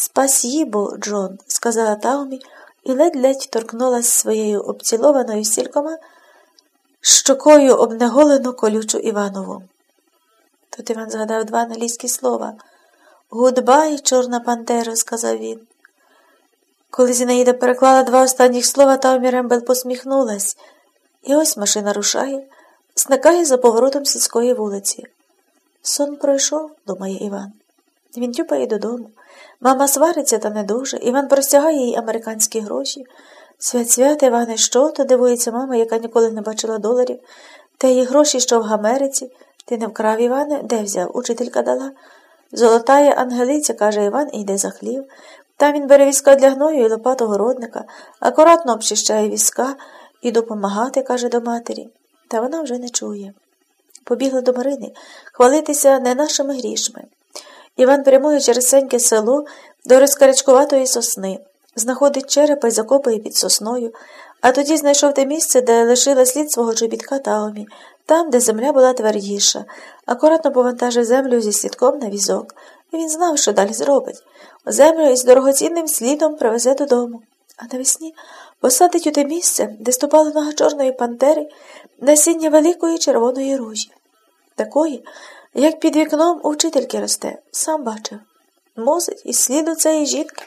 Спасібо, Джон, сказала Таумі і ледь-ледь торкнулась своєю обцілованою стількома щокою об неголену колючу Іванову. Тут Іван згадав два англійські слова. Goodbye, чорна пантеро, сказав він. Коли Зінаїда переклала два останніх слова, Таумі Рембел посміхнулась. І ось машина рушає, зникає за поворотом сільської вулиці. Сон пройшов, думає Іван. Він тюпає додому. Мама свариться та не дуже. Іван простягає їй американські гроші. Свят свят, Іване, що то дивується мама, яка ніколи не бачила доларів. Та її гроші, що в Америці. Ти не вкрав, Іване? Де взяв? Учителька дала. Золотає ангелиця, каже Іван, і йде за хлів. Там він бере візка для гною і лопату городника, акуратно обчищає візка і допомагати, каже до матері. Та вона вже не чує. Побігла до Марини хвалитися не нашими грішми. Іван прямує через сеньке село до розкарячкуватої сосни, знаходить черепа й закопує під сосною, а тоді знайшов те місце, де лишила слід свого чобітка Таомі, там, де земля була твердіша, акуратно повантажив землю зі слідком на візок. І він знав, що далі зробить. Землю із дорогоцінним слідом привезе додому. А навесні посадить у те місце, де ступала нога чорної пантери, насіння великої червоної ружі. Такої, як під вікном у вчительки росте, сам бачив. Мусить із сліду цієї жінки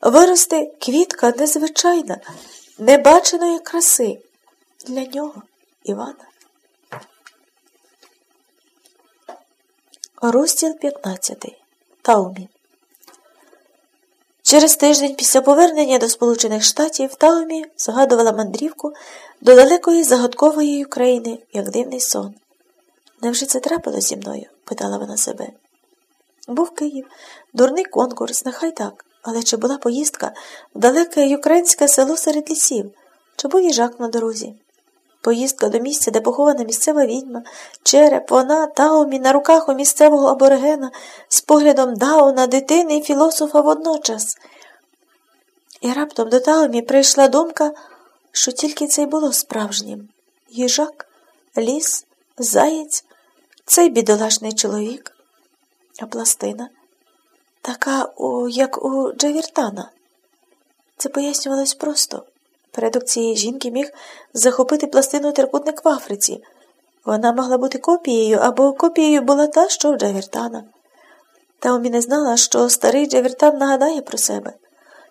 виросте квітка незвичайна, небаченої краси для нього, Івана. Розділ 15. Таумі. Через тиждень після повернення до Сполучених Штатів Таумі згадувала мандрівку до далекої загадкової України, як дивний сон. Невже це трапилось зі мною? питала вона себе. Був Київ, дурний конкурс, нехай так, але чи була поїздка в далеке українське село серед лісів, чи був їжак на дорозі? Поїздка до місця, де похована місцева відьма, череп, вона, Таумі, на руках у місцевого аборигена, з поглядом Дауна, дитини і філософа водночас. І раптом до Таумі прийшла думка, що тільки це й було справжнім їжак, ліс, заєць, цей бідолашний чоловік, а пластина, така, о, як у Джавіртана. Це пояснювалось просто. Предок цієї жінки міг захопити пластину трикутник в Африці. Вона могла бути копією або копією була та, що в Джавіртана. Таумі не знала, що старий Джавіртан нагадає про себе.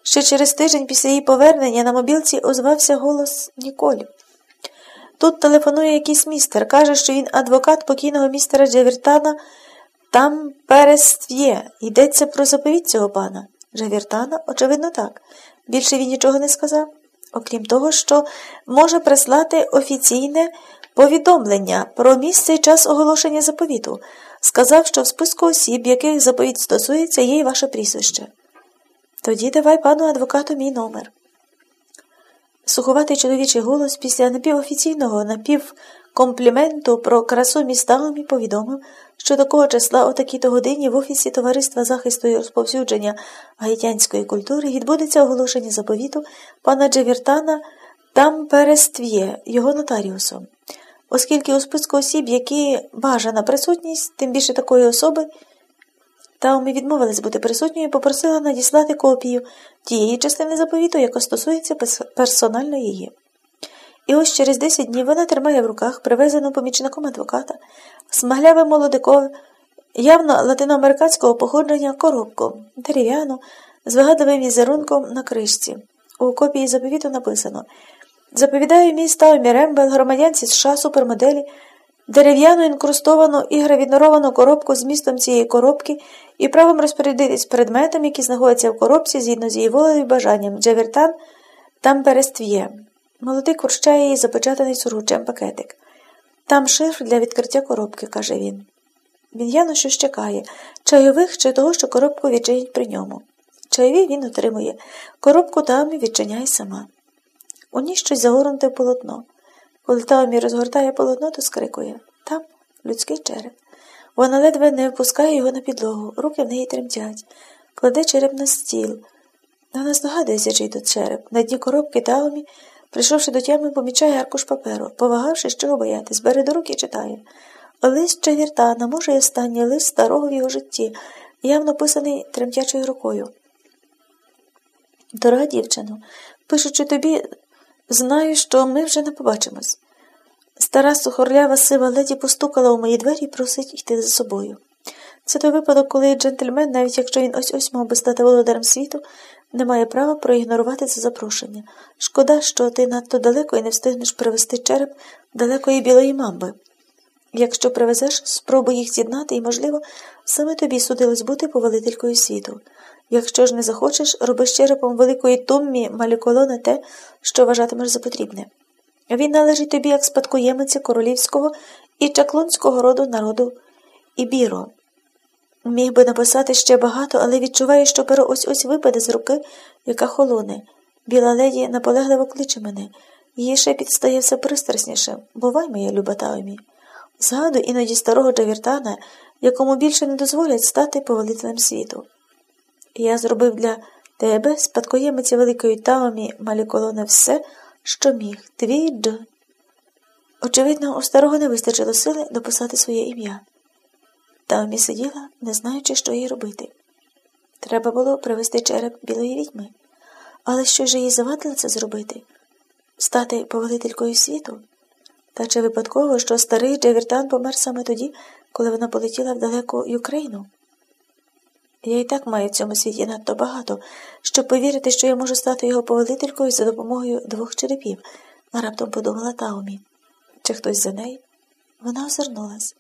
Ще через тиждень після її повернення на мобілці озвався голос Ніколі. Тут телефонує якийсь містер, каже, що він адвокат покійного містера Джавіртана. Там переств'є. Йдеться про заповідь цього пана. Джавіртана, очевидно, так. Більше він нічого не сказав окрім того, що може прислати офіційне повідомлення про місце і час оголошення заповіту, сказав, що в списку осіб, яких заповіт стосується, є й ваше прізвище. Тоді давай пану адвокату мій номер. Суховатий чоловічий голос після напівофіційного напівкомпліменту про красу містами повідомив, що такого числа о такій-то годині в офісі Товариства захисту і розповсюдження гаїтянської культури відбудеться оголошення заповіту пана Джевіртана там переств'є, його нотаріусом. Оскільки у списку осіб, які бажана присутність, тим більше такої особи, Таумі відмовилась бути присутньою і попросила надіслати копію тієї частини заповіту, яка стосується персонально її. І ось через 10 днів вона тримає в руках привезену помічником адвоката, смагляве молодикове, явно латиноамериканського походження коробку, дерев'яну, з вигадливим візерунком на кришці. У копії заповіту написано Заповідаю мій Таумі Рембел, громадянці США супермоделі дерев'яну інкрустовану і гравіноровану коробку з містом цієї коробки і правом розпорядитись предметом, які знаходяться в коробці згідно з її волею і бажанням Джавертан там переств'є. Молодий курщає її запечатаний сургучем пакетик. Там шифр для відкриття коробки, каже він. Він явно щось чекає, чайових чи того, що коробку відчинять при ньому. Чайові він отримує, коробку Таомі відчиняє сама. У ній щось загорнуте полотно. Коли Таомі розгортає полотно, то скрикує там людський череп. Вона ледве не впускає його на підлогу, руки в неї тремтять, кладе череп на стіл. Вона здогадується, чий тут череп. На дні коробки Таомі, прийшовши до тями, помічає аркуш паперу, повагавши, чого боятись, бере до руки і читає. Лист Чавіртана, може, й останній лист старого в його житті, явно писаний тремтячою рукою. Дорога дівчино, пишучи тобі, знаю, що ми вже не побачимось. Стара сухорлява сива леді постукала у мої двері і просить йти за собою. Це той випадок, коли джентльмен, навіть якщо він ось ось мав би стати володарем світу, не має права проігнорувати це запрошення. Шкода, що ти надто далеко і не встигнеш привезти череп далекої білої мамби. Якщо привезеш, спробуй їх з'єднати, і, можливо, саме тобі судилось бути повелителькою світу. Якщо ж не захочеш, роби з черепом великої туммі маліколони те, що вважатимеш за потрібне. Він належить тобі як спадкоємиця королівського і чаклунського роду народу Ібіро. Міг би написати ще багато, але відчуваю, що перо ось ось випаде з руки, яка холоне. Біла леді наполегливо кличе мене. Її шепіт стає все пристраснішим. Бувай, моя люба Таомі. Згадую іноді старого Джавіртана, якому більше не дозволять стати повелителем світу. Я зробив для тебе, спадкоємиці великої Таомі Маліколоне, все, що міг, твій Дж. Очевидно, у старого не вистачило сили дописати своє ім'я. Таумі сиділа, не знаючи, що їй робити. Треба було привезти череп білої відьми. Але що ж їй завадило це зробити? Стати повелителькою світу? Та чи випадково, що старий Джавіртан помер саме тоді, коли вона полетіла в далеку Юкрейну? Я і так маю в цьому світі надто багато, щоб повірити, що я можу стати його повелителькою за допомогою двох черепів, а раптом подумала Таумі. Чи хтось за нею? Вона озирнулась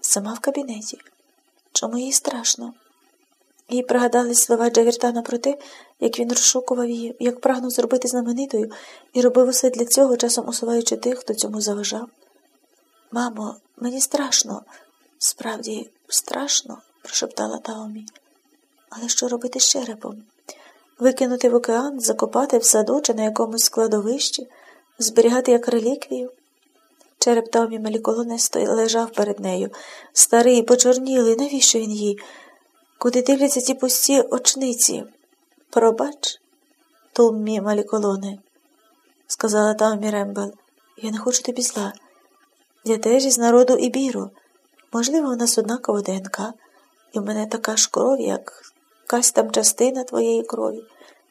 сама в кабінеті. Чому їй страшно? Їй пригадались слова Джавіртана про те, як він розшукував її, як прагнув зробити знаменитою і робив усе для цього, часом усуваючи тих, хто цьому заважав. Мамо, мені страшно, справді страшно, прошептала Таомі. Але що робити з черепом? Викинути в океан, закопати в саду чи на якомусь складовищі, зберігати як реліквію? Череп Таомі Маліколонесто лежав перед нею, старий, почорнілий, навіщо він їй? Куди дивляться ці пусті очниці? Пробач, Томмі Маліколоне, сказала Таомі Рембел, я не хочу тобі зла. Я теж із народу Ібіру. Можливо, у нас однаково ДНК, і в мене така ж кров, як якась там частина твоєї крові.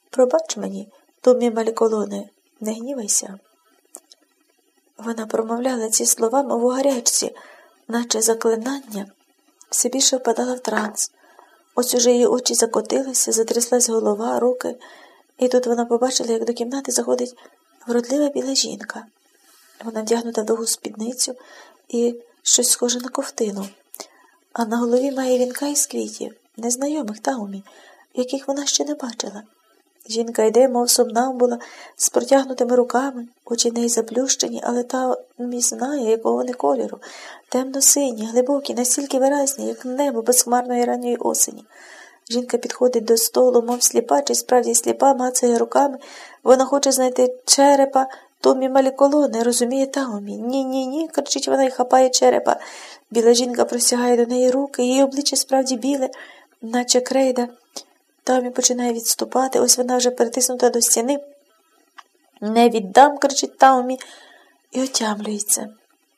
Пробач мені, Томмі Маліколоне, не гнівайся. Вона промовляла ці слова, мов у гарячці, наче заклинання, все більше впадала в транс. Ось уже її очі закотилися, затряслась голова, руки, і тут вона побачила, як до кімнати заходить вродлива біла жінка. Вона вдягнута в довгу спідницю і щось схоже на ковтину, а на голові має вінка із квітів, незнайомих таумі, яких вона ще не бачила. Жінка йде, мов сомнамбула, з протягнутими руками, очі неї заплющені, але та знає, якого вони кольору, темно-сині, глибокі, настільки виразні, як небо безхмарної ранньої осені. Жінка підходить до столу, мов сліпа, чи справді сліпа, мацає руками. Вона хоче знайти черепа, Томі маліколони, розуміє Таумі. Ні, ні, ні, кричить вона і хапає черепа. Біла жінка простягає до неї руки, її обличчя справді біле, наче крейда. Томі починає відступати, ось вона вже перетиснута до стіни. Не віддам, кричить Таумі, і отямлюється.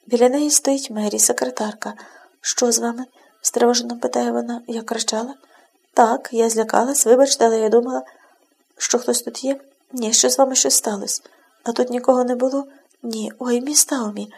Біля неї стоїть Мері, секретарка. Що з вами? стривожено питає вона. Я кричала? Так, я злякалась, вибачте, але я думала, що хтось тут є. Ні, що з вами щось сталося. А тут нікого не було? Ні. Ой, міс Таумі.